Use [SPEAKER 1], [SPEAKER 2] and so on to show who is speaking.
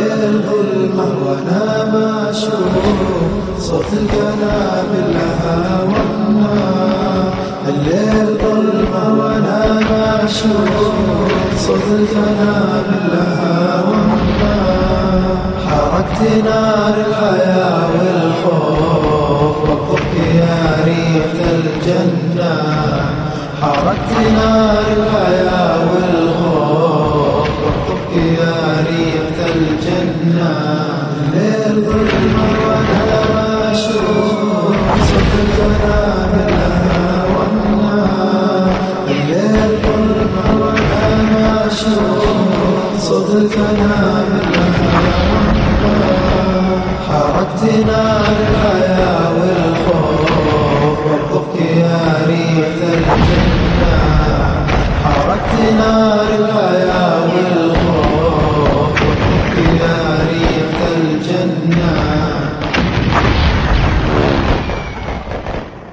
[SPEAKER 1] الليل ظلمة وأنا مشهور صوت القنابل لها والنار الليل ظلمة وأنا مشهور صوت القنابل لها والنار حركت نار الحياة والخوف والضحك يا ريت الجنة حركت نار الحياة والخوف والضحك يا ريت الجنة الليل ظلمة وأنا مشهور صوت القنابل لها والنار الليل ظلمة وأنا مشهور صوت القنابل لها والنار حركت نار الحياة والخوف والضحك يا ريت الجنة. Krishna